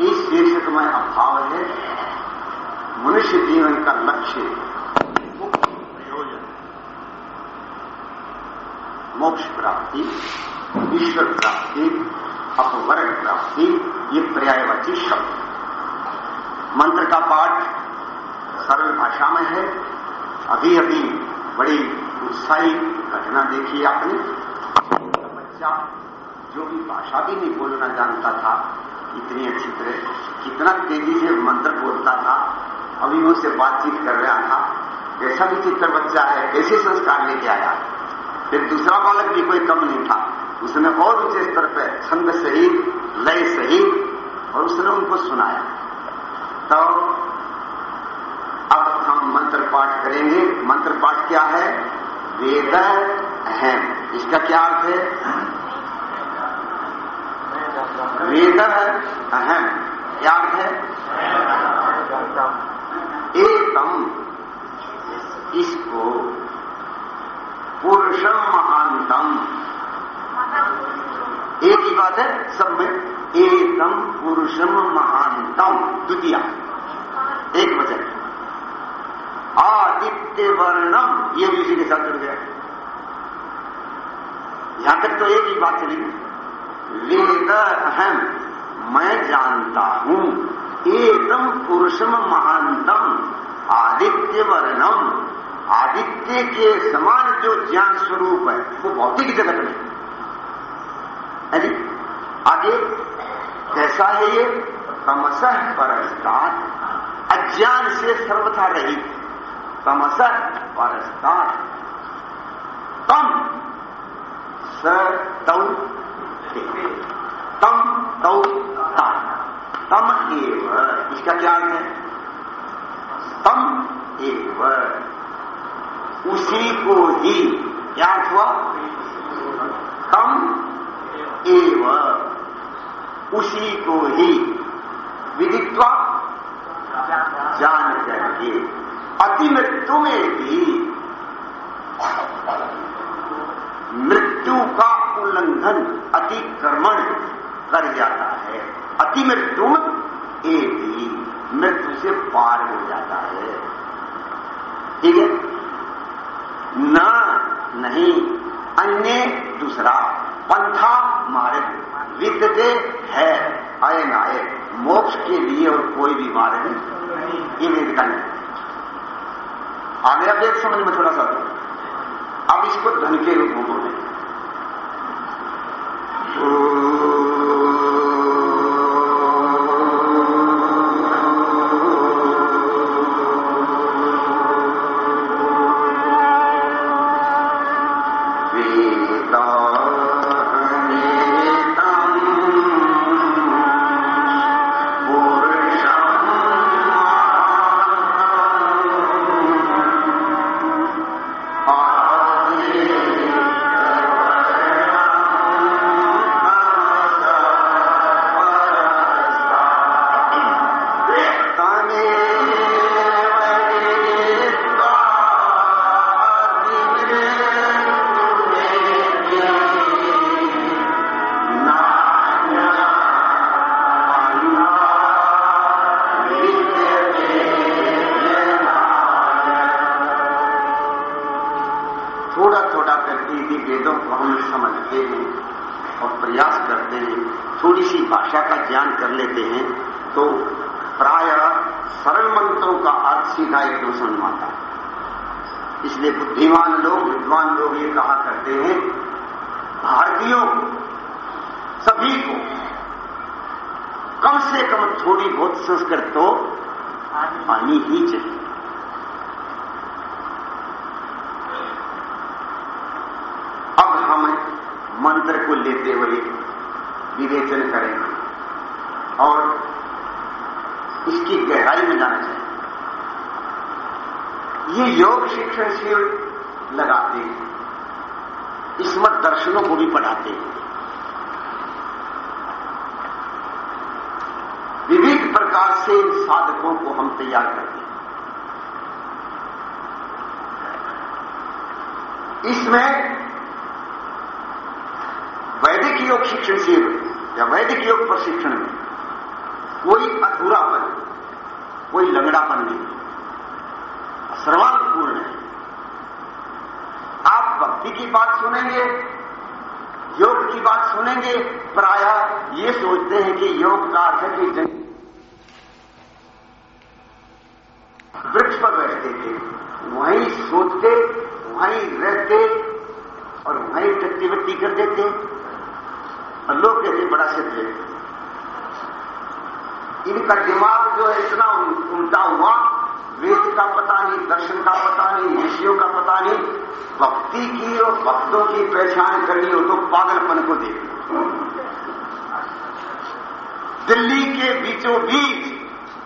इस शीर्षक में अभाव है। मनुष्य जीवन का लक्ष्य मुख्य प्रयोजन मोक्ष प्राप्ति ईश्वर प्राप्ति अपवर्ग प्राप्ति ये पर्यायवाची शब्द। मंत्र का पाठ सरल भाषा में है। अभी अभी बड़ी उत्साही घटना देखी आपने। बच्चा जो भी भाषा भी नहीं बोलना जानता था इतनी अच्छी तरह। कितना तेज़ी से मंत्र बोलता था, अभी मुझसे बातचीत कर रहा था कैसा भी चित्र बच्चा है, ऐसे संस्कार लेके आया। फिर दूसरा बालक भी कोई कम नहीं था। उसने और ऊँचे स्तर पर छंद सही लय सही और उसने उनको सुनाया। तो अब हम मंत्र पाठ करेंगे। मंत्र पाठ क्या है? वेद अहम इसका क्या अर्थ है? वेद अहम क्या है? एकम। इसको पुरुषम महानतम। एक ही बात है, सब में एकम पुरुषम महानतम। द्वितीय। एक वचन। आदित्य वर्णम ये भी उसी के साथ जुड़ गया यहाँ तक तो एक ही बात चलेगी वेद अहम मैं जानता हूँ। एकदम पुरुषम महानतम आदित्य वर्णम आदित्य के समान जो ज्ञान स्वरूप है, वो भौतिक जगत में। है आगे, कैसा है ये? तमसह परस्तार अज्ञान से सर्वथा रहित। तमसह परस्तार तम, स तौ तम तौ ता तम एव इसका क्या अर्थ है तम एव उसी को ही क्या अर्थ हुआ तम एव उसी को ही विदित्वा जान करके अति मृत्यु में भी मृत्यु का उल्लंघन। अतिक्रमण कर जाता है। अति मृत्यु ए भी मृत्यु से पार हो जाता है। ठीक है? न नहीं, अन्य दूसरा पंथा मार्ग विद्यते है, आय नाय। मोक्ष के लिए और कोई भी मार्ग ये वेद का नहीं आ गया वेद समझ में थोड़ा सा। अब इसको धन के रूप में Oh. सीधा एक दो समझ आता इसलिए बुद्धिमान लोग, विद्वान लोग ये कहा करते हैं, भारतीयों सभी को, कम से कम थोड़ी बहुत संस्कृत तो आनी ही चाहिए। अब हम मंत्र को लेते हुए विवेचन करेंगे और इसकी गहराई में जाना चाहिए ये योग शिक्षण शिविर लगाते हैं। इसमत दर्शनों को भी पढ़ाते हैं। विविध प्रकार से साधकों को हम तैयार करते हैं। इसमें वैदिक योग शिक्षण शिविर या वैदिक योग प्रशिक्षण में कोई अधूरापन कोई लंगड़ापन नहीं सर्वांगपूर्ण है आप भक्ति की बात सुनेंगे, योग की बात सुनेंगे प्राय ये सोचते हैं कि योग का अर्थ है कि जन वृक्ष पर बैठते थे। वहीं सोचते, वहीं रहते और वहीं प्रतिवृत्ति कर देते और लोग कहते बड़ा सिद्ध इनका दिमाग जो है इतना उल्टा हुआ वेद का पता नहीं दर्शन का पता नहीं ऋषियों का पता नहीं भक्ति की और भक्तों की पहचान करनी हो तो पागलपन को देख। दिल्ली के बीचों बीच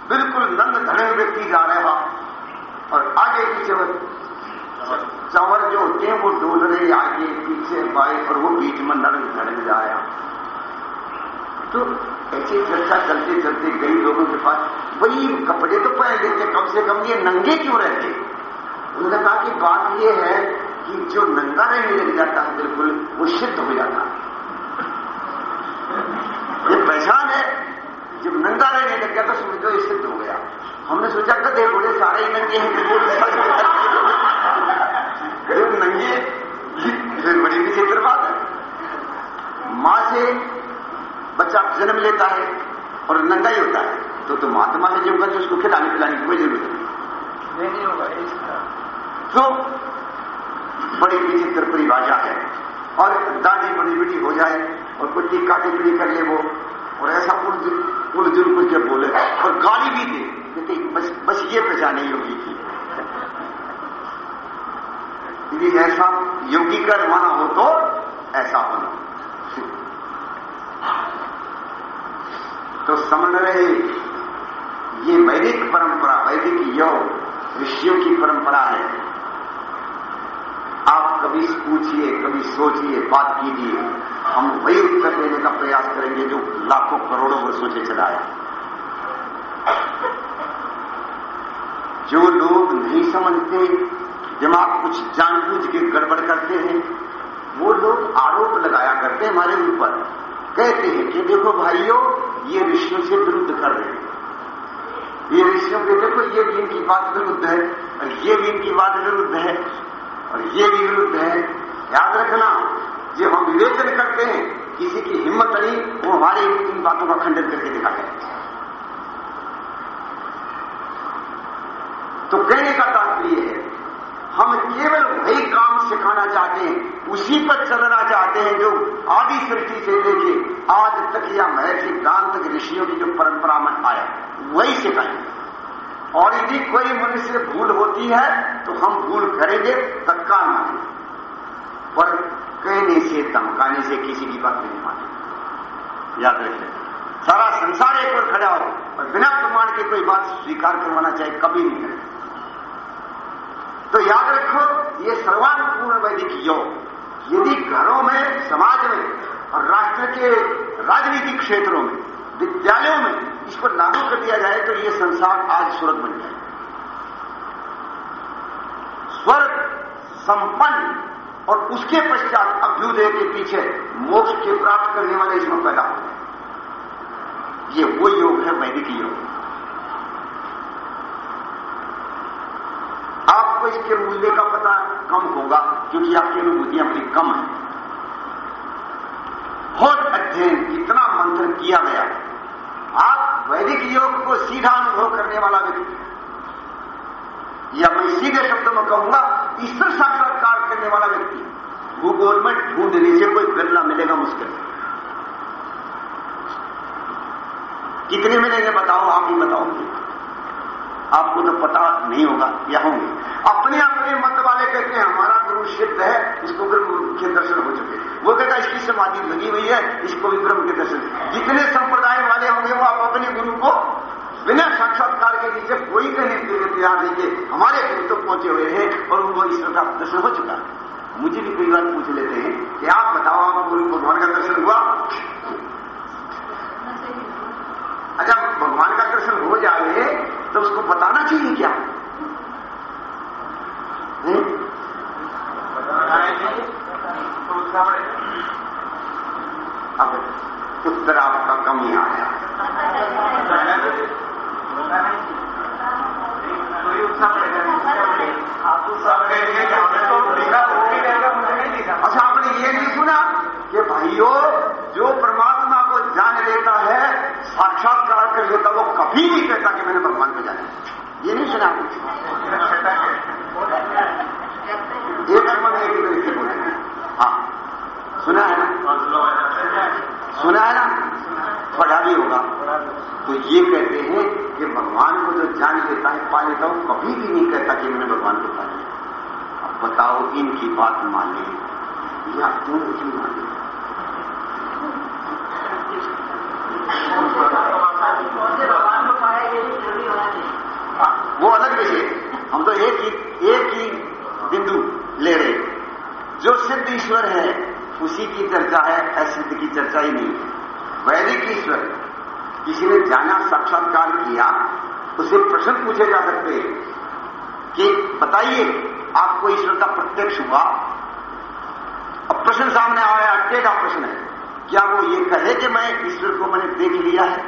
बिल्कुल नंद धड़े व्यक्ति जा रहे वहाँ और आगे पीछे चवर जो होते हैं वो डोल रहे आगे, पीछे, बाएँ, और वो बीच में नंद धड़े जा रहा तो ऐसी चर्चा चलते चलते गई लोगों के पास वही कपड़े तो पहन लेते कम से कम ये नंगे क्यों रहते? उन्होंने कहा कि बात ये है कि जो नंगा रहने लग जाता है बिल्कुल वो सिद्ध हो जाता। है ये पहचान है जब नंगा रहने लग गया तो समझो ये सिद्ध हो गया। हमने सोचा गधे घोड़े सारे ही नंगे हैं गरीब नंगे फिर बड़ी विचित्र बात है। माँ से बच्चा जन्म लेता है और नंगा ही होता है तो तो महात्मा है जो जो उसको खिलाने पिलाने की कोई ज़रूरत नहीं। होगा तो बड़ी विचित्र परिभाषा है। और दादी बड़ी बेटी हो जाए और कुछ टीका टिप्पणी कर ले वो, और ऐसा उलझुल कुछ के बोले, और गाली भी दे क्योंकि बस बस ये पहचाने योगी की यदि ऐसा योगी का रवाना हो तो ऐसा होना तो समझ रहे ये वैदिक परंपरा, वैदिक योग, ऋषियों की परंपरा है। कभी पूछिए, कभी सोचिए, बात कीजिए। हम वही उत्तर देने का प्रयास करेंगे जो लाखों करोड़ों वर्षों से चला है जो लोग नहीं समझते, दिमाग कुछ जानबूझ के गड़बड़ करते हैं, वो लोग आरोप लगाया करते हैं हमारे ऊपर। कहते हैं कि देखो भाइयों, ये ऋषियों से विरुद्ध कर रहे हैं। ये ऋषियों के देखो, ये भी इनकी बात विरुद्ध है ये भी इनकी बात विरुद्ध है। और ये भी विरुद्ध है। याद रखना, जब हम विवेचन करते हैं, किसी की हिम्मत नहीं, वो हमारे इन बातों का खंडन करके दिखाते हैं। तो कहने का तात्पर्य है, हम केवल वही काम सिखाना चाहते हैं, उसी पर चलना चाहते हैं जो आदि सृष्टि से लेके आज तक या महर्षि तक ऋषियों की जो परंपरा में आया, वही सिखाएँगे। और यदि कोई मनुष्य भूल होती है तो हम भूल करेंगे तत्काल मानेंगे पर कहने से, धमकाने से किसी की बात नहीं माने याद रखें सारा संसार एक और खड़ा हो, और बिना प्रमाण के कोई बात स्वीकार करवाना चाहे, कभी नहीं करें। तो याद रखो, ये सर्वानुपूर्ण वैदिक योग, यदि घरों में, समाज में, और राष्ट्र के राजनीतिक क्षेत्रों में, विद्यालयों में इसको लागू कर दिया जाए तो ये संसार आज स्वर्ग बन जाए। स्वर्ग संपन्न और उसके पश्चात अभ्युदय के पीछे मोक्ष के प्राप्त करने वाले इसमें पैदा हो ये वो योग है, वैदिक योग। आपको इसके मूल्य का पता कम होगा, क्योंकि आपकी अनुभूतियाँ बड़ी कम है। बहुत अध्ययन, इतना मंथन किया गया। आप वैदिक योग को सीधा अनुभव करने वाला व्यक्ति या मैं सीधे शब्द में कहूँगा, ईश्वर साक्षात्कार करने वाला व्यक्ति भूगोल में ढूँढने से कोई बिरला मिलेगा मुश्किल कितने मिलेंगे बताओ, आप ही बताओगे। आपको तो पता नहीं होगा या होंगे। अपने अपने मत वाले कहते हैं, हमारा गुरु सिद्ध है, इसको ब्रह्म के दर्शन हो चुके वो कहता इसकी समाधि लगी हुई है, इसको ब्रह्म के दर्शन। जितने संप्रदाय वाले होंगे, वो आप अपने गुरु को बिना साक्षात्कार के नीचे कोई कहने के लिए तैयार नहीं हमारे गुरु तो पहुँचे हुए हैं और उनको ईश्वर का दर्शन हो चुका है। मुझे भी कई बार पूछ लेते हैं कि आप बताओ, आप गुरु भगवान का दर्शन हुआ? अच्छा भगवान का दर्शन हो जाए तो उसको बताना चाहिए क्या? अब उत्तर आपका कम ही आया। अच्छा आपने ये नहीं सुना कि भाइयों जो परमात्मा को जान लेता है साक्षात्कार कर लेता वो कभी नहीं कहता कि मैंने भगवान को जाना ये नहीं सुना एक मन एक तरीके बोले। हाँ। सुना है ना? सुना है ना? पढ़ा भी होगा। तो ये कहते हैं कि भगवान को जो जान लेता है पा लेता वो कभी भी नहीं कहता कि मैंने भगवान को पा लिया अब बताओ, इनकी बात माने या क्यों माने? वो अलग विषय। हम तो एक ही एक ही बिंदु ले रहे जो सिद्ध ईश्वर है, उसी की चर्चा है, असिद्ध की चर्चा ही नहीं। वैदिक ईश्वर, किसी ने जाना, साक्षात्कार किया, उसे प्रश्न पूछे जा सकते हैं कि बताइए, आपको ईश्वर का प्रत्यक्ष हुआ? अब प्रश्न सामने आया टेढ़ा प्रश्न है। क्या वो ये कहे कि मैं ईश्वर को मैंने देख लिया है?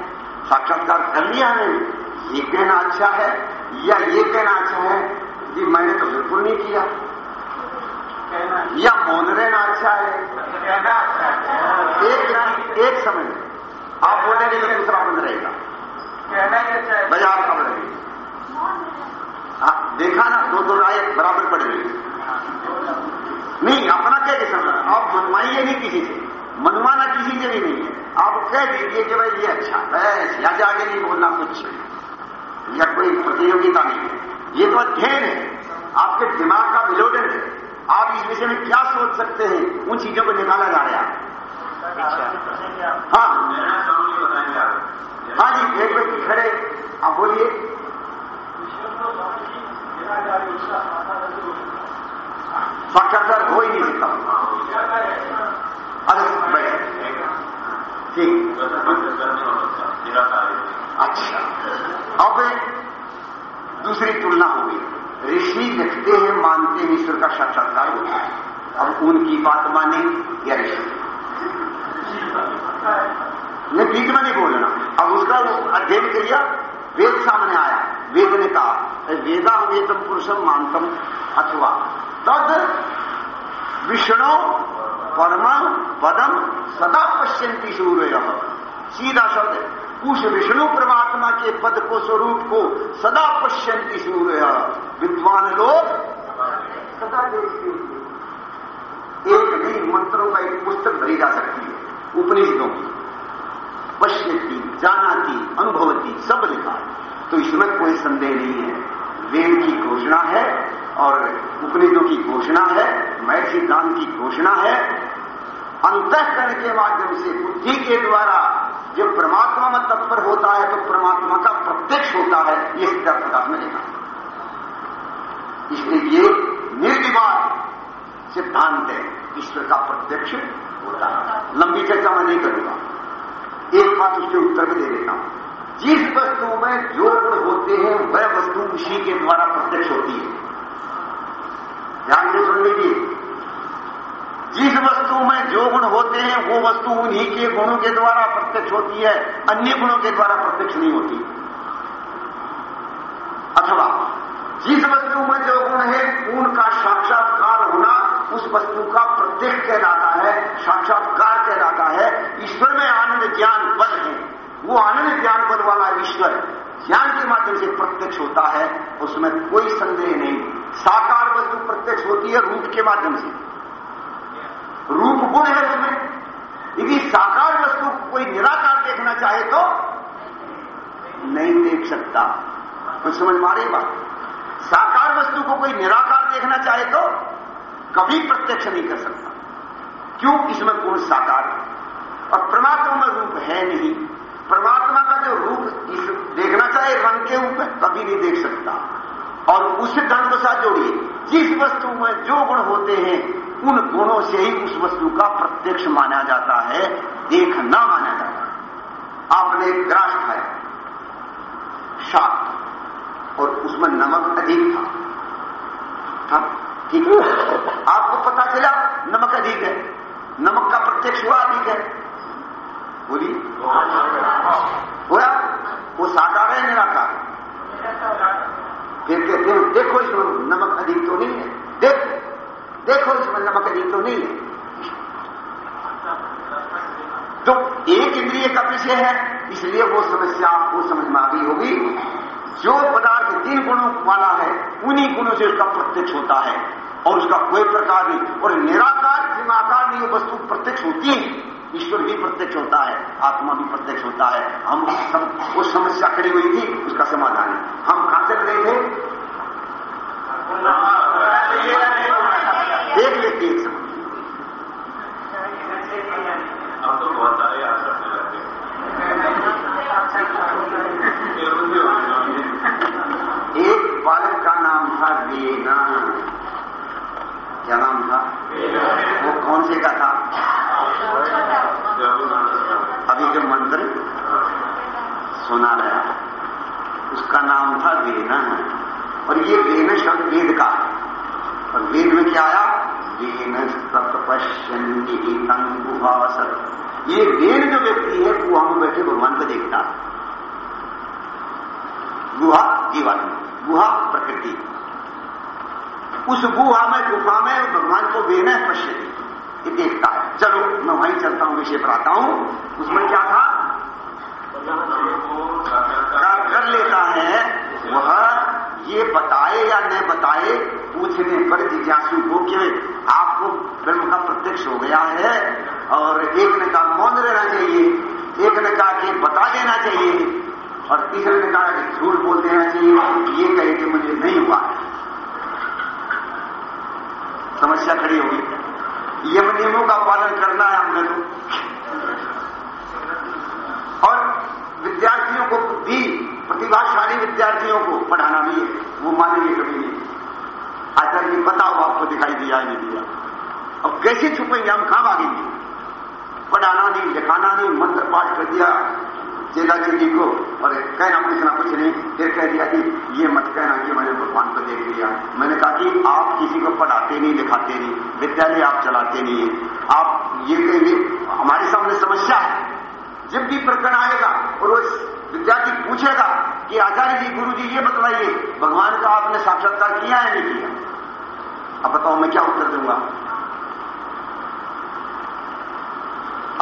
साक्षात्कार कर लिया है ये कहना अच्छा है या ये कहना अच्छा है? कि मैंने तो बिल्कुल नहीं किया। या मौन रहना अच्छा है। एक एक समय। आप बोलेंगे तो दूसरा बंद रहेगा। बाज़ार कब रहेगी देखा ना, दो दो राय बराबर पड़। गई नहीं, अपना क्या के समझ? आप मनवाइए नहीं किसी से। मनवाना किसी के लिए नहीं। है आप कह दीजिए कि भाई, ये अच्छा बस या आगे नहीं बोलना कुछ। या कोई प्रतियोगिता नहीं है। ये तो अध्ययन है। आपके दिमाग का विलोडन है। आप इस विषय में क्या सोच सकते हैं? उन चीज़ों को निकाला जा रहा है। हाँ। हाँ जी, एक व्यक्ति खड़े। आप बोलिए। साक्षात्कार हो ही नहीं सकता अरे बैठ अच्छा अब दूसरी तुलना होगी ऋषि लिखते हैं, मानते हैं ईश्वर का साक्षात्कार होता है अब उनकी बात माने या ऋषि? ये बीच में नहीं बोलना अब उसका अध्ययन किया वेद सामने आया। वेद ने कहा वेदा वेदम पुरुषम मानतम अथवा। तद विष्णु परम पदम सदा पश्यंती सूर्य सीधा शब्द उस विष्णु परमात्मा के पद को स्वरूप को सदा पश्यंती सूर्य विद्वान लोग सदा देखते एक नहीं मंत्रों का एक पुस्तक भरी जा सकती है। उपनिषदों की। पश्यती जानाती, अनुभवती, सब लिखा तो इसमें कोई संदेह नहीं है। वेद की घोषणा है। और उपनिषदों की घोषणा है महर्षि दान की घोषणा है, अंतकरण के माध्यम से बुद्धि के द्वारा जब परमात्मा में तत्पर होता है तो परमात्मा का प्रत्यक्ष होता है, ये सिद्धार्थ प्रकाश में लिखा इसलिए ये निर्विवाद सिद्धांत है, ईश्वर का प्रत्यक्ष होता है। लंबी चर्चा मैं नहीं करूँगा। एक बात उसके उत्तर में दे देता हूँ। जिस वस्तु में जो गुण होते हैं, वह वस्तु उसी के द्वारा प्रत्यक्ष होती है। ध्यान से सुन लीजिए। जिस वस्तु में जो गुण होते हैं, वो वस्तु उन्हीं के गुणों के द्वारा प्रत्यक्ष होती है, अन्य गुणों के द्वारा प्रत्यक्ष नहीं होती। अथवा, जिस वस्तु में जो गुण है, उनका साक्षात्कार होना उस वस्तु का प्रत्यक्ष कहलाता है, साक्षात्कार कहलाता है। ईश्वर में आनंद ज्ञान बल है। वो आनंद ज्ञान बल वाला ईश्वर ज्ञान के माध्यम से प्रत्यक्ष होता है, उसमें कोई संदेह नहीं। साकार वस्तु प्रत्यक्ष होती है रूप के माध्यम से। रूप गुण है उसमें। यदि साकार वस्तु कोई निराकार देखना चाहे तो नहीं देख सकता। तो समझ मारे बात? साकार वस्तु को कोई निराकार देखना चाहे तो कभी प्रत्यक्ष नहीं कर सकता। क्यों? इसमें गुण साकार है। और परमात्मा में रूप है नहीं। परमात्मा का जो रूप देखना चाहे रंग के रूप में, कभी नहीं देख सकता। और उस ढंग के साथ जोड़िए। जिस वस्तु में जो गुण होते हैं उन गुणों से ही उस वस्तु का प्रत्यक्ष माना जाता है देखना माना जाता है। आपने एक ग्रास खाया शाक और उसमें नमक अधिक था। था ठीक है। आपको पता चला नमक अधिक है। नमक का प्रत्यक्ष हुआ अधिक है। बोली हुआ? वो साकार है निराकार। कहते हैं देखो इसमें नमक अधिक तो नहीं है। देखो देखो इसमें नमक अधिक तो नहीं है। तो एक इंद्रिय का विषय है, इसलिए वो समस्या आपको समझ में आ गई होगी। जो पदार्थ तीन गुणों वाला है, उन्हीं गुणों से उसका प्रत्यक्ष होता है, और उसका कोई प्रकार नहीं। और निराकार निराकार नहीं वस्तु प्रत्यक्ष होती है। ईश्वर भी प्रत्यक्ष होता है आत्मा भी प्रत्यक्ष होता है। हम सब वो समस्या खड़ी हुई थी उसका समाधान है। हम कहाँ चल रहे थे? देख लेते एक समय। अब तो बहुत सारे एक बालक का नाम था वेना क्या नाम था? वो कौन से का था? अभी जो मंत्र सुना रहा उसका नाम था वेना और ये वेन शब्द, वेद का। और वेद में क्या आया? वेन सतपश्यन्ति गुहासत ये वेद जो व्यक्ति है गुहा में बैठे भगवान को देखता गुहा जीवात्मा गुहा प्रकृति। उस गुहा में गुफा में भगवान को वेन पश्य देखता है चलो, मैं वहीं चलता हूँ, विषय पर आता हूँ। उसमें क्या था? कर लेता है? वह ये बताए या न बताए, पूछने पर जिज्ञासु को कि आपको ब्रह्म का प्रत्यक्ष हो गया है। और एक ने कहा, मौन रहना चाहिए। एक ने कहा कि बता देना चाहिए। और तीसरे ने कहा कि झूठ बोल देना चाहिए। ये कहे कि मुझे नहीं हुआ। समस्या खड़ी होगी। यम नियमों का पालन करना है हमने तो और विद्यार्थियों को भी, प्रतिभाशाली विद्यार्थियों को पढ़ाना भी है, वो मानेंगे कभी नहीं। आचार्य जी, पता हो आपको दिखाई दिया नहीं दिया। अब कैसे छुपेंगे? हम कहाँ भागेंगे? पढ़ाना नहीं, लिखाना नहीं, मंत्र पाठ कर दिया। चेला चेली को और कहना पूछना कुछ नहीं, फिर कह दिया कि ये मत कहना कि मैंने भगवान को देख लिया। मैंने कहा कि आप किसी को पढ़ाते नहीं लिखाते नहीं, विद्यालय आप चलाते नहीं है। आप ये कहेंगे, हमारे सामने समस्या है। जब भी प्रकरण आएगा, और वो विद्यार्थी पूछेगा कि आचार्य जी गुरु जी ये बतलाइए, भगवान का आपने साक्षात्कार किया है नहीं किया? अब बताओ मैं क्या उत्तर दूँगा?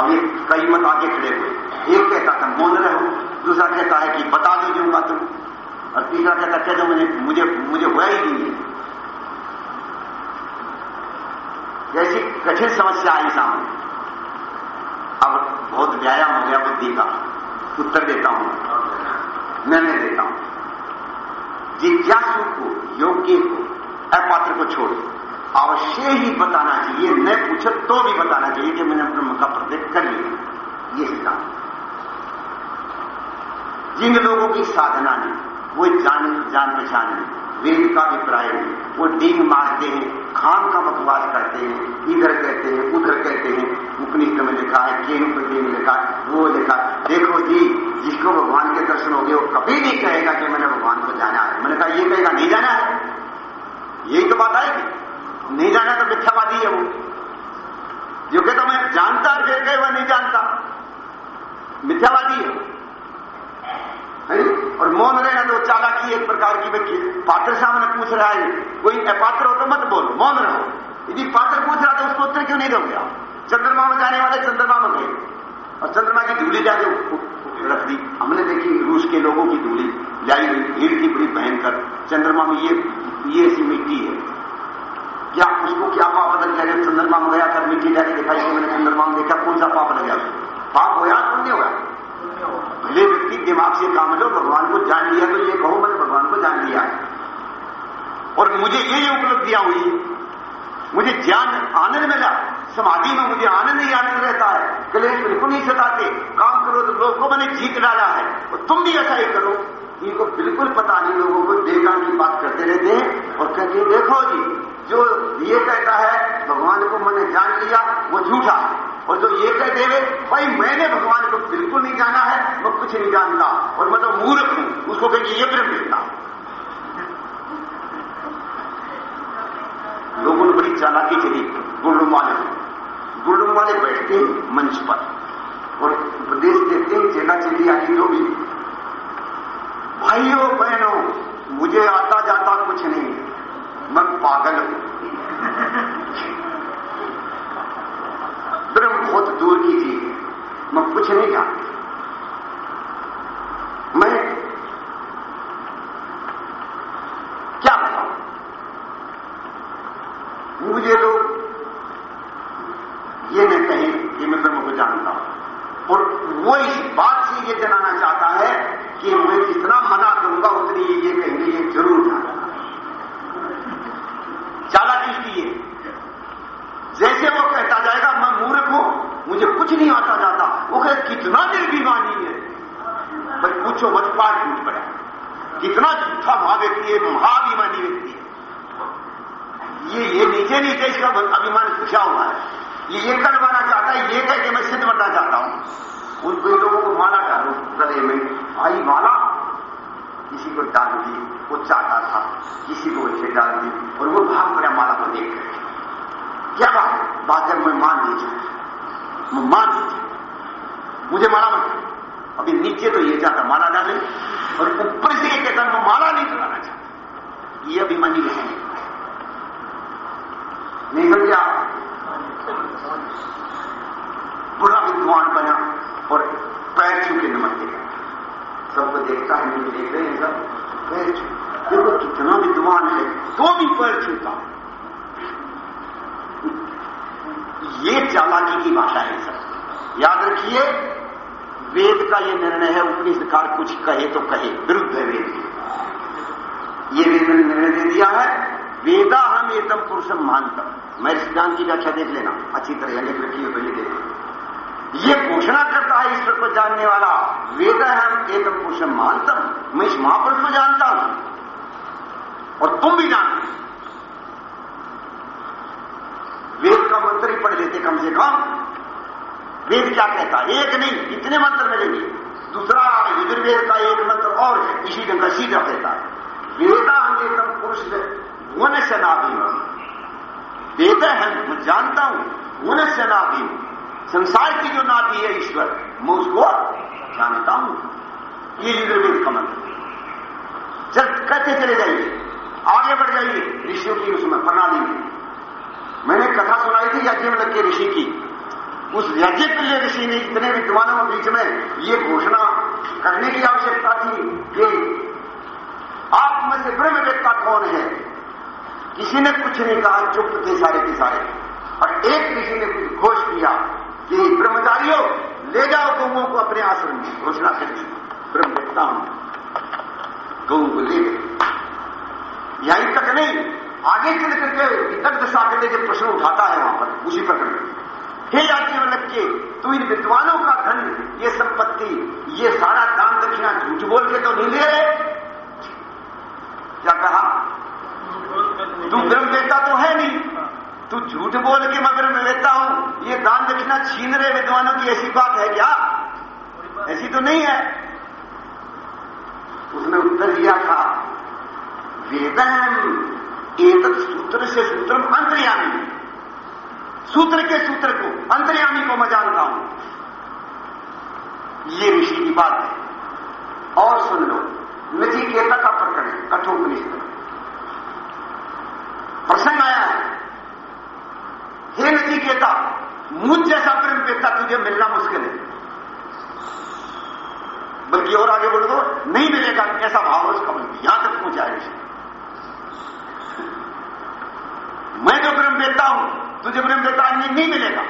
ये कई मत आगे खड़े हुए। एक कहता था, मौन रहो। दूसरा कहता है कि बता दीजिएगा तुम और तीसरा कहता, कह दो मुझे मुझे मुझे हुआ ही नहीं। ऐसी कठिन समस्या आई सामने। अब बहुत व्यायाम हो गया बुद्धि का। उत्तर देता हूँ। निर्णय देता हूँ। जिज्ञासु को, योग्य को, अपात्र को छोड़ अवश्य ही बताना चाहिए। न पूछे तो भी बताना चाहिए कि मैंने ब्रह्म का प्रत्यक्ष कर लिया। ये सिद्धांत जिन लोगों की साधना नहीं वो जान जान पहचान नहीं वेद का अभिप्राय नहीं वो डींग मारते हैं, खान का बकवास करते हैं, इधर कहते हैं, उधर कहते हैं। उपनिषद में लिखा है, केन उपनिषद में लिखा है, वो लिखा देखो जी, जिसको भगवान के दर्शन हो गए, वो कभी नहीं कहेगा कि मैंने भगवान को जाना है। मैंने कहा, ये कहेगा, नहीं जाना है? यही तो बात आएगी। नहीं जाना तो मिथ्यावादी है वो। जो कहता मैं जानता फिर कहे वह नहीं जानता। मिथ्यावादी है। है और मौन रहना तो चालाकी एक प्रकार की व्यक्ति पात्र सामने पूछ रहा है, कोई अपात्र हो तो मत बोलो, मौन रहो। यदि पात्र पूछ रहा तो उसको उत्तर क्यों नहीं दोगे आप? चंद्रमा में जाने वाले चंद्रमा में गए। और चंद्रमा की धूली जाके रख दी। हमने देखी रूस के लोगों की धूली लाई हुई भीड़ की बड़ी भयंकर। चंद्रमा में ये ये ऐसी मिट्टी है। क्या उसको क्या पाप बदल गया? चंद्रमा में गया था मिट्टी जाके दिखाई कि मैंने चंद्रमा में देखा, कौन सा पाप लग गया? पाप होया पुण्य होगा भले व्यक्ति दिमाग से काम लो, भगवान को जान लिया तो ये कहो, मैंने भगवान को जान लिया। और मुझे ये ये उपलब्धियाँ हुई। मुझे ज्ञान आनंद मिला। समाधि में मुझे आनंद ही आनंद रहता है। कलेश बिल्कुल नहीं सताते। काम करो तो लोग को मैंने जीत डाला है। और तुम भी ऐसा ही करो। इनको बिल्कुल पता नहीं, लोगों को देखा की बात करते रहते हैं और कहते देखो जी जो ये कहता है, भगवान को मैंने जान लिया, वो झूठा। है और जो ये कह देवे भाई मैंने भगवान को बिल्कुल नहीं जाना है, मैं कुछ नहीं जानता। और मैं तो मूर्ख हूँ, उसको कहेंगे ये ब्रह्म मिलता लोगों ने बड़ी चालाकी चली गुरुम वाले गुरुम वाले बैठते हैं मंच पर। और उपदेश देते हैं चेला चेली आदि जो भी भाइयों, बहनों मुझे आता जाता कुछ नहीं मैं पागल ब्रह्म बहुत दूर की चीज़ है मैं कुछ नहीं जानता मैं क्या बताऊँ मुझे तो ये न कहें कि मैं ब्रह्म को जानता हूँ और वो इस बात से ये जनाना चाहता है कि मैं जितना मना करूँगा उतनी ये कहेंगे ये ज़रूर जाना चालाकी की है जैसे वो कहता जाएगा मैं मूर्ख हूँ मुझे कुछ नहीं आता जाता वो कहे कितना निर्भिमानी है भाई पूछो मत पार टूट पड़ा कितना झूठा महा व्यक्ति है महाभिमानी व्यक्ति है ये ये नीचे नीचे इसका अभिमान खुशा हुआ है ये ये करवाना चाहता है ये कह के मैं सिद्ध बनना चाहता हूँ उन कई लोगों को माला डालो गले में भाई माला किसी को डाल दी वो चाहता था किसी को उसे डाल दी और वो भाग पड़ा माला को देख कर क्या बात बात जब मैं मान नहीं चाहता मैं मान नहीं मुझे माला मत अभी नीचे तो ये चाहता माला डाले और ऊपर से ये कहता मैं माला नहीं चलाना चाहता। ये अभिमानी नहीं नहीं समझा बुरा विद्वान बना और पैर छू के नमक देगा सबको देखता है, नहीं देख रहे हैं सब। पैर छू। देखो कितना विद्वान है तो भी पैर छूता ये चालाकी की भाषा है सब। याद रखिए वेद का ये निर्णय है उपनिषदकार कुछ कहे तो कहे। विरुद्ध है वेद। ये वेद ने निर्णय दे दिया है। वेदा हम एकदम पुरुषम मानतम। मैं सिद्धांत की व्याख्या देख लेना। अच्छी तरह लिख रखी हो तो ये देखो ये घोषणा करता है ईश्वर को जानने वाला। वेद हम एकदम पुरुषम मानतम। मैं इस महापुरुष को जानता हूँ। और तुम भी जानते वेद का मंत्र ही पढ़ लेते कम से कम। वेद क्या कहता है? एक नहीं कितने मंत्र मिलेंगे दूसरा यजुर्वेद का एक मंत्र और है, इसी ढंग का सीधा कहता है। वेदा एकदम पुरुष वन से नाभी वेद है, मैं जानता हूँ वन से नाभी संसार की जो नाभि है ईश्वर, मैं उसको जानता हूँ। ये यजुर्वेद का मंत्र जब कहते चले जाइए। आगे बढ़ जाइए, ऋषियों की उसमें प्रणाली में। मैंने कथा सुनाई थी यज्ञवल्क के ऋषि की। उस के लिए ऋषि ने इतने विद्वानों के बीच में ये घोषणा करने की आवश्यकता थी कि आप में से ब्रह्मवेत्ता कौन है? किसी ने कुछ नहीं कहा, चुप थे सारे के सारे। और एक किसी ने कुछ घोष किया कि ब्रह्मचारियों, ले जाओ गौओं को अपने आश्रम में। घोषणा कर दी। ब्रह्मवेत्ता हूँ। गऊ को ले गए। यहीं तक नहीं, आगे चल करके विदग्ध साकले जब प्रश्न उठाता है वहाँ पर, उसी प्रकरण में। हे याज्ञवल्क के तू इन विद्वानों का धन, ये संपत्ति, ये सारा दान दक्षिणा झूठ बोल के तो नहीं ले रहे? क्या कहा? तू ब्रह्म देता तो है नहीं। तू झूठ बोल के मैं देता हूँ। ये दान दक्षिणा छीन रहे विद्वानों की ऐसी बात है क्या? ऐसी तो नहीं है। उसने उत्तर दिया था, वेदन एक सूत्र से सूत्र अंतर्यामी। सूत्र के सूत्र को, अंतर्यामी को मैं जानता हूँ। ये ऋषि की बात है। और सुन लो नचिकेता का प्रकरण कठोपनिषद। प्रसंग आया है। हे नचिकेता मुझ जैसा प्रेम देता तुझे मिलना मुश्किल है। बल्कि और आगे बढ़ दो, नहीं मिलेगा, ऐसा भाव उसका बल्कि, यहाँ तक पहुँचा मैं जो ब्रह्म देता हूँ तुझे ब्रह्म देता नहीं, मिलेगा।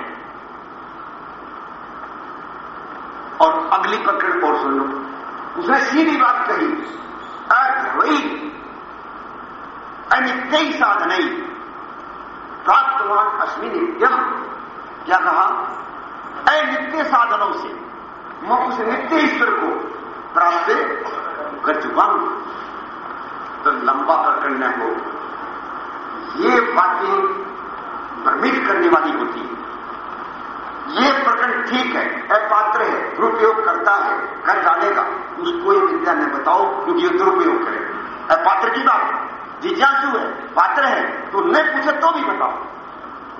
और अगली प्रकरण और सुन। लो उसने सीधी बात कही वही अनित्य साधन प्राप्तवान अस्मिन नित्यम क्या? कहा? अनित्य साधनों से मैं उस नित्य ईश्वर को प्राप्त कर चुका हूँ। तो लंबा प्रकरण हो ये बातें भ्रमित करने वाली होती है। ये प्रकरण ठीक है, अपात्र है, दुरुपयोग करता है कर डालेगा उसको ये विद्या ने बताओ, क्योंकि ये दुरुपयोग करे। अपात्र की बात, जिज्ञासु है, पात्र है तो न पूछे तो भी बताओ।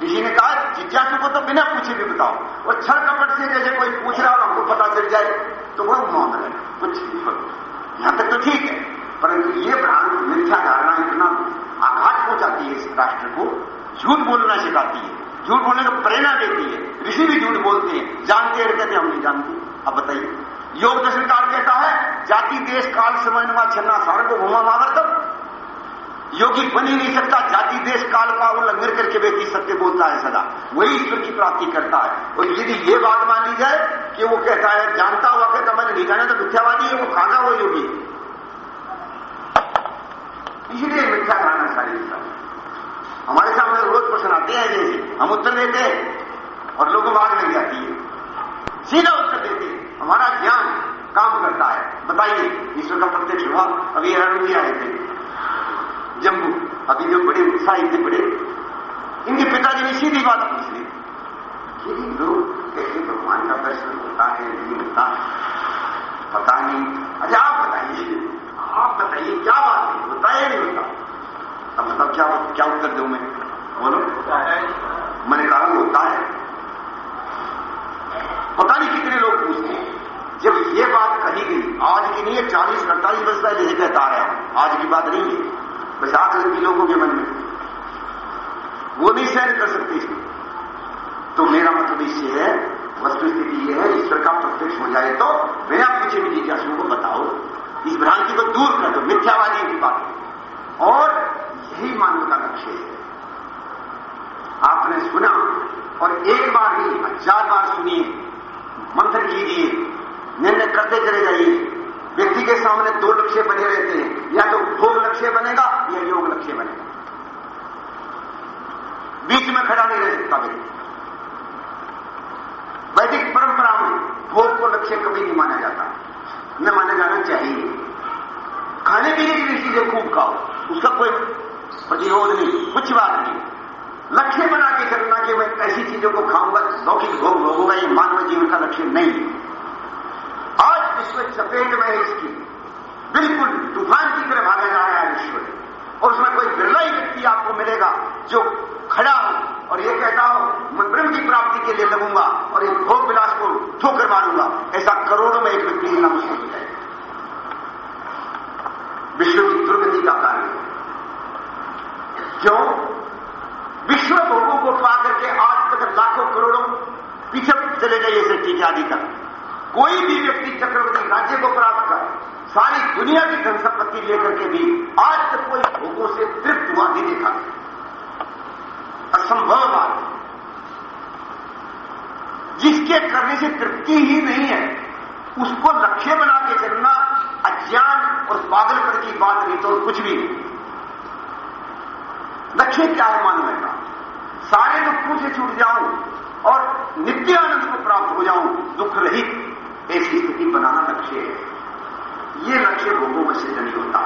ऋषि ने कहा, जिज्ञासु को तो बिना पूछे भी बताओ। और छल कपट से जैसे कोई पूछ रहा और हमको पता चल जाए तो वह मौन है। कुछ यहाँ तक तो ठीक है, परंतु ये भ्रांत मिथ्या धारणा इतना आघात पहुंचाती है इस राष्ट्र को झूठ बोलना सिखाती है। झूठ बोलने को प्रेरणा देती है। ऋषि भी झूठ बोलते हैं। जानते हैं कहते हम नहीं जानते। अब बताइए। योग दर्शन काल कहता है, जाति, देश, काल, समय, नुमा, छन्ना सारे को घुमा मावर्तन योगी बन ही नहीं सकता। जाति, देश, काल का उल्लंघन करके व्यक्ति सत्य बोलता है सदा। वही ईश्वर की प्राप्ति करता है। और यदि ये बात मान ली जाए कि वो कहता है, जानता हुआ कहता मैंने नहीं जाना तो मिथ्यावादी है, वो खागा वो योगी। इसलिए मिथ्या खाना सारी हमारे सामने रोज प्रश्न आते हैं जैसे हम उत्तर देते हैं और लोगों को आग लग जाती है। सीधा उत्तर देते हैं। हमारा ज्ञान काम करता है। बताइए, ईश्वर का प्रत्यक्ष हुआ अभी अरुण आए थे। जम्मू, अभी जो बड़े उत्साहित थे, बड़े, इनके पिताजी ने सीधी बात पूछ ली कि लोग कैसे भगवान का दर्शन होता है नहीं होता पता नहीं अच्छा आप बताइए आप बताइए क्या बात है होता है नहीं होता अब मतलब क्या क्या उत्तर दू मैं? बोलो। मैंने कहा होता है। पता नहीं कितने लोग पूछते हैं। जब ये बात कही गई, आज की नहीं है चालीस, अड़तालीस वर्ष पहले कहता आ रहा है। आज की बात नहीं है। आग लगती लोगों के मन में। वो नहीं सहन कर सकते इसमें। तो मेरा मतलब इससे है वस्तु स्थिति यह है, ईश्वर का प्रत्यक्ष हो जाए तो बिना पूछे भी जिज्ञासुओं को बताओ इस भ्रांति को दूर कर दो। मिथ्यावादी की बात। और यही मानव का लक्ष्य है। आपने सुना और एक बार ही हज़ार बार सुनिए मंथन कीजिए, निर्णय करते चले जाइए। व्यक्ति के सामने दो लक्ष्य बने रहते हैं, या तो भोग लक्ष्य बनेगा, या योग लक्ष्य बनेगा। बीच में खड़ा नहीं रह सकता व्यक्ति। वैदिक परंपरा में भोग को लक्ष्य कभी नहीं माना जाता। न माना जाना चाहिए। खाने पीने की चीज़ें खूब खाओ, उसका कोई प्रतिरोध नहीं, कुछ बात नहीं। लक्ष्य बना के करना कि मैं ऐसी चीज़ों को खाऊँगा, लौकिक भोग भोगूँगा, ये मानव जीवन का लक्ष्य नहीं आज विश्व चपेट में है इसकी। बिल्कुल तूफ़ान की तरह भागा जा रहा है विश्व। और उसमें कोई बिरला ही व्यक्ति आपको मिलेगा जो खड़ा हो और ये कहता हो, मैं ब्रह्म की प्राप्ति के लिए लगूँगा और इस भोग विलास को ठोकर मारूँगा। ऐसा करोड़ों में एक व्यक्ति मिलना मुश्किल है। विश्व की दुर्गति का कारण क्यों विश्व भोगों को पा करके आज तक लाखों करोड़ों पीछे चले गए सृष्टि के आदि का। कोई भी व्यक्ति चक्रवर्ती राज्य को प्राप्त कर, सारी दुनिया की धन संपत्ति लेकर के भी आज तक कोई भोगों से तृप्त हुआ नहीं देखा। असंभव बात जिसके करने से तृप्ति ही नहीं है, उसको लक्ष्य बना के चलना अज्ञान और पागलपन की बात नहीं तो कुछ भी नहीं। लक्ष्य क्या है मानव का सारे दुखों से छूट जाऊँ और नित्य आनंद को प्राप्त हो जाऊँ, दुख रहित, ऐसी स्थिति बनाना लक्ष्य है। ये लक्ष्य भोगों में से नहीं होता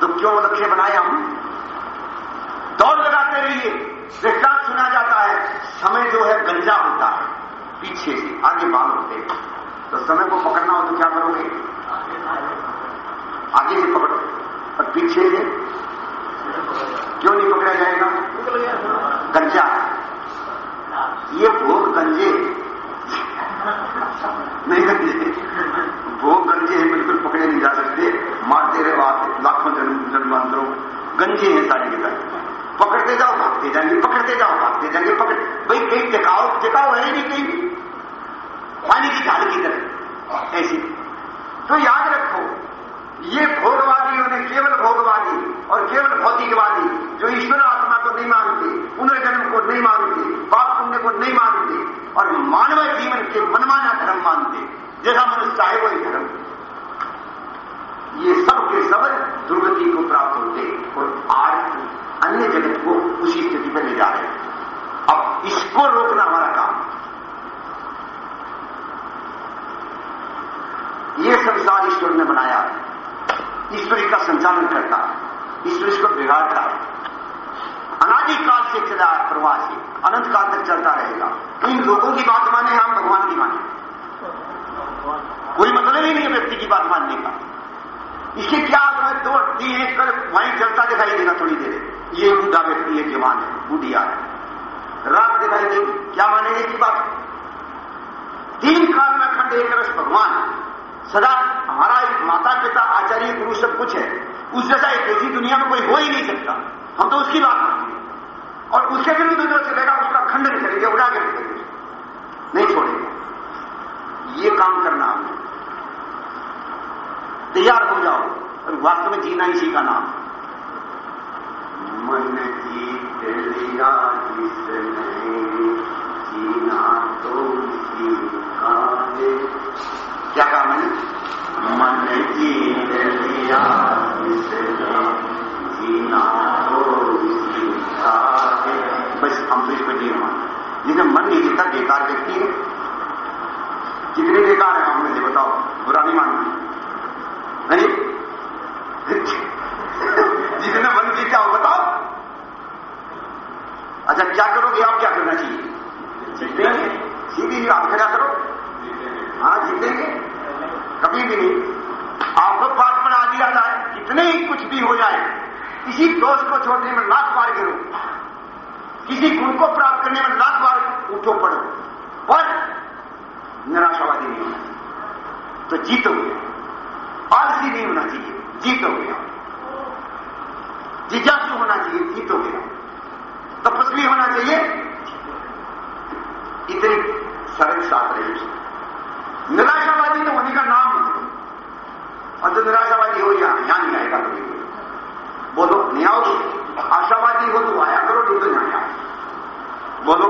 तो क्यों लक्ष्य बनाए हम? दौड़ लगाते रहिए, दृष्टांत सुना जाता है, समय जो है गंजा होता है। पीछे से आगे बाल होते तो समय को पकड़ना हो तो क्या करोगे? आगे से पकड़ो। और पीछे से क्यों नहीं पकड़ा जाएगा। गंजा। ये भोग गंजे। नहीं गंजे। भोग गंजे हैं, बिल्कुल पकड़े नहीं जा सकते। मारते रहे आप, लाखों जन्म जन्मांतरों। गंजे हैं सारी जगह। पकड़ते जाओ, भागते जाएँगे, पकड़ते जाओ, भागते जाएँगे, पकड़। भाई कहीं टिकाओ टिकाओ है नहीं कहीं पानी की ढाल की तरह। ऐसी। तो याद रखो ये भोगवादियों ने केवल भोगवादी और केवल भौतिकवादी, जो ईश्वर आत्मा को नहीं मानते पुनर्जन्म को नहीं मानते, पाप पुण्य को नहीं मानते, और मानव जीवन के मनमाना धर्म मानते, जैसा मनुष्य चाहे वही धर्म। ये सब के सब दुर्गति को प्राप्त होते और आज अन्य जगत को उसी स्थिति पर ले जा रहे हैं। अब इसको रोकना हमारा काम। ये संसार ईश्वर ने बनाया। ईश्वर का संचालन करता है। ईश्वर इसको बिगाड़ता है। अनादिकाल से चला प्रवाह से अनंत काल तक चलता रहेगा। इन लोगों की बात माने हम भगवान की माने। कोई मतलब ही नहीं है व्यक्ति की बात मानने का। इसके क्या तुम्हें दो हड्डी एक कर वहीं चलता दिखाई देगा थोड़ी देर। ये बूढ़ा व्यक्ति है जवान है बूढ़िया है। रात दिखाई देगी। क्या मानेंगे की बात? तीन काल में खंड एक रस भगवान सदा हमारा एक माता पिता आचार्य, गुरु सब कुछ है। उस जैसा एक ऐसी दुनिया में कोई हो ही नहीं सकता। हम तो उसकी बात करते और उसके विरुद्ध जो चलेगा, उसका खंडन करेंगे उड़ा के नहीं छोड़ेंगे। ये काम करना हमने तैयार हो जाओ। और वास्तव में जीना इसी का नाम। मन जीत लिया जिसने जीना तो इसी का क्या कहा है मन की जीना तो बस हम तो इस पर जिसे मन नहीं जीता बेकार व्यक्ति है कितने बेकार है हमने ये बताओ बुरा नहीं मानते नहीं जिसने मन जीता हो बताओ अच्छा क्या करोगे आप क्या करना चाहिए जीतेंगे सीधी आप क्या करो हाँ जीतेंगे कभी भी नहीं आपको बात पर आ दिया जाए कितने ही कुछ भी हो जाए किसी दोस्त को छोड़ने में लाख बार गिरो किसी गुण को प्राप्त करने में लाख बार उठो पड़ो पर निराशावादी नहीं होना तो जीतोगे आलसी नहीं होना चाहिए जीतोगे आप जिज्ञासु होना चाहिए जीतोगे तपस्वी होना चाहिए इतनी सरल साथ रही निराशावादी तो होने का नाम नहीं और जो निराशावादी हो यहाँ यहाँ नहीं आएगा कभी बोलो नहीं आओ आशावादी हो तो आया करो नहीं तो यहाँ आए बोलो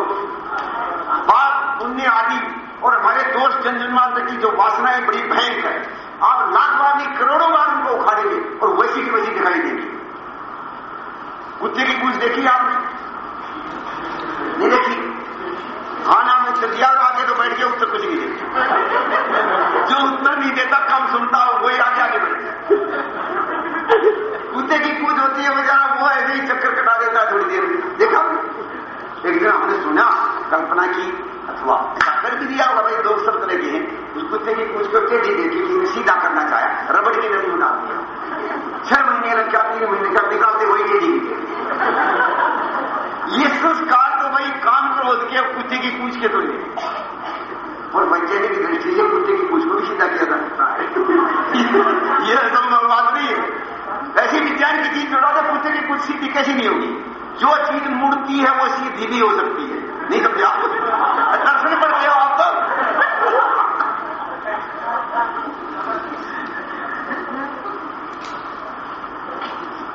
बात पुण्य आदि और हमारे दोस्त जन जन्मांतर की जो वासनाएँ बड़ी भयंकर है आप लाख बार नहीं करोड़ों बार उनको उखाड़ेंगे और वैसी की वैसी दिखाई देंगी कुत्ते की पूछ देखी आपने नहीं देखी खाना में चल दिया आगे तो बैठ गया, उत्तर कुछ नहीं देखता जो उत्तर नहीं देता, कम सुनता हो, वही आगे आगे बैठ कुत्ते की कूद होती है, बेचारा, वो ऐसे ही चक्कर कटा देता है थोड़ी देर में। देखा? एक दिन हमने सुना, कल्पना की, अथवा ऐसा कर भी दिया भाई दो सब तरह के हैं। उस कुत्ते की पूछ को टेढ़ी देखी कि सीधा करना चाहे, रबड़ की नदी उठा दिया। छह महीने लग क्या तीन महीने का निकालते वही टेढ़ी ये संस्कार तो भाई काम क्रोध के कुत्ते की पूछ के तो ले और वैज्ञानिक दृष्टि से कुत्ते की पूछ को भी सीधा किया जा सकता है यह संभव बात नहीं है। ऐसी विज्ञान की चीज़ जोड़ा तो कुत्ते की पूछ सीधी कैसी नहीं होगी? जो चीज़ मुड़ती है वो सीधी भी हो सकती है। नहीं समझा? दर्शन पढ़ते हो आप तो?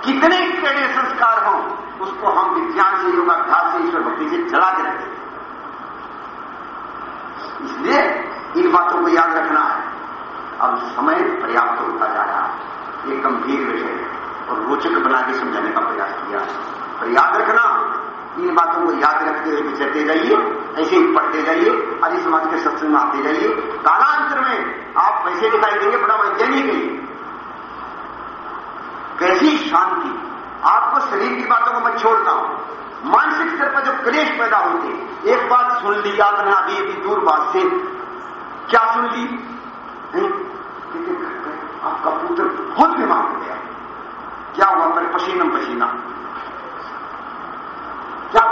कितने टेढ़े संस्कार हों? उसको हम विज्ञान से योगाभ्यास से ईश्वर भक्ति से जला के रखें। इसलिए इन बातों को याद रखना है। अब समय पर्याप्त होता जा रहा है। ये गंभीर विषय है और रोचक बना के समझाने का प्रयास किया। पर याद रखना, इन बातों को याद रखते हुए विचरते जाइए, ऐसे ही पढ़ते जाइए, आदि समाज के सत्संग में आते जाइए। कालांतर में आप वैसे दिखाई देंगे बड़ा वैज्ञानिक कैसी शांति आपको शरीर की बातों को मैं छोड़ता हूँ। मानसिक स्तर पर जो क्लेश पैदा होते एक बात सुन ली आपने अभी अभी दूर बात से। क्या सुन ली? आपका पुत्र बहुत बीमार हो गया। क्या हुआ? मेरे पसीना पसीना। क्या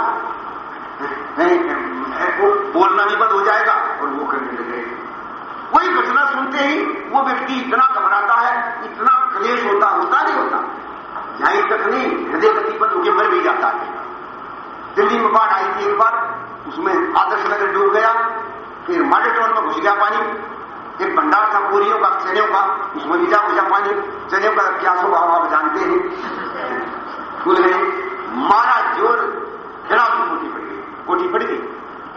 वो बोलना भी बंद हो जाएगा और वो करने लगे। कोई घटना सुनते ही वो व्यक्ति इतना घबराता है, इतना क्लेश होता होता नहीं होता। यहीं तक नहीं, हृदय गति बंद होकर मर भी जाता है। दिल्ली में बाढ़ आई थी एक बार, उसमें आदर्श नगर डूब गया, फिर माडेटोन में घुस गया पानी एक भंडार था पूरियों का चने का, उसमें भिजा भुजा पानी। चने का क्या स्वभाव आप जानते हैं। खुल गए मारा ज़ोर, फिर आपकी कोठी पड़ गई। कोठी पड़ गई,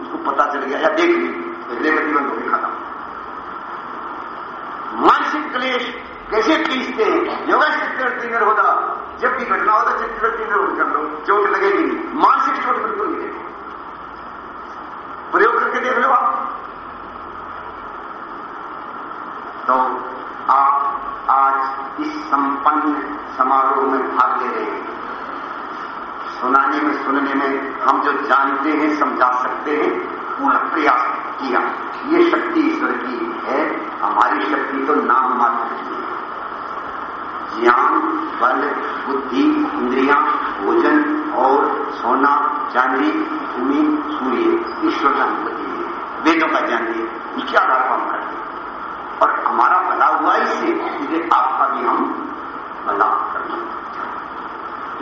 उसको पता चल गया, या देख ली, पहले प्रतिबंध हो गई खत्म। मानसिक क्लेश कैसे पीसते हैं? योगा ट्रेनर होता जब भी घटना होता चित्र ट्रेनर कर लो चोट लगेगी नहीं। मानसिक चोट बिल्कुल नहीं प्रयोग करके देख लो आप। तो आप आज इस संपन्न समारोह में भाग ले रहे हैं। सुनाने में, सुनने में हम जो जानते हैं, समझा सकते हैं, पूरा प्रयास किया। ये शक्ति ईश्वर की है, हमारी शक्ति तो नाम मात्र की है। ज्ञान, बल, बुद्धि, इंद्रिया, भोजन और सोना, चांदी, भूमि, सूर्य, ईश्वर का अनुमति है। वेदों का ज्ञान दिए इसके आधार पर हम करते और हमारा भला हुआ इससे इसलिए आपका भी हम भला करना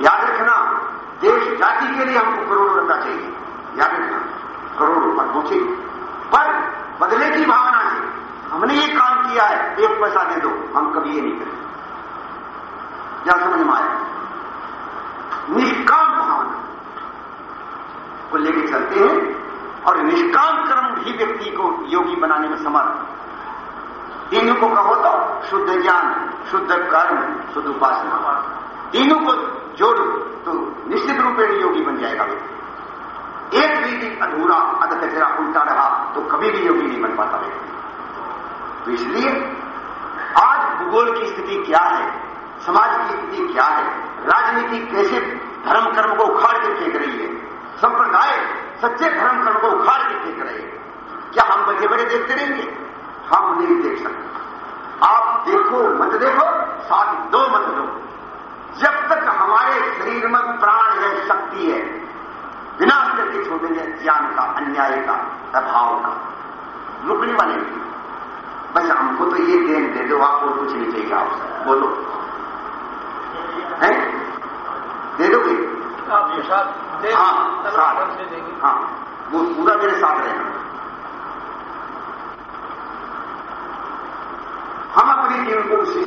याद रखना, देश जाति के लिए हमको करोड़ रखना चाहिए। याद रखना, करोड़ रुपये चाहिए। पर बदले की भावना से हमने ये काम किया है, एक पैसा दे दो, हम कभी ये नहीं करें क्या समझ में आया? निष्काम भावना को लेकर चलते हैं और निष्काम कर्म भी व्यक्ति को योगी बनाने में समर्थ तीनों को कहो तो शुद्ध ज्ञान, शुद्ध कर्म, शुद्ध उपासना। तीनों को जोड़ो तो निश्चित रूप में योगी बन जाएगा व्यक्ति। एक भी अधूरा अध कचरा उल्टा रहा तो कभी भी योगी नहीं बन पाता व्यक्ति। तो इसलिए आज भूगोल की स्थिति क्या है? समाज की स्थिति क्या है? राजनीति कैसे धर्म कर्म को उखाड़ के फेंक रही है? संप्रदाय सच्चे धर्म कर्म को उखाड़ के फेंक रहे हैं। क्या हम बड़े बड़े देखते रहेंगे? हम नहीं देख सकते। आप देखो, मत देखो, साथ दो मत दो। जब तक हमारे शरीर में प्राण है शक्ति है, विनाश करके छोड़ेंगे ज्ञान का, अन्याय का अभाव का। रुकने वाले बस हमको तो ये देन दे दो, आपको कुछ नहीं चाहिए आपसे। बोलो। है? दे दोगे? हाँ साथ। हाँ वो पूरा मेरे साथ रहना हम अपनी टीम को उसी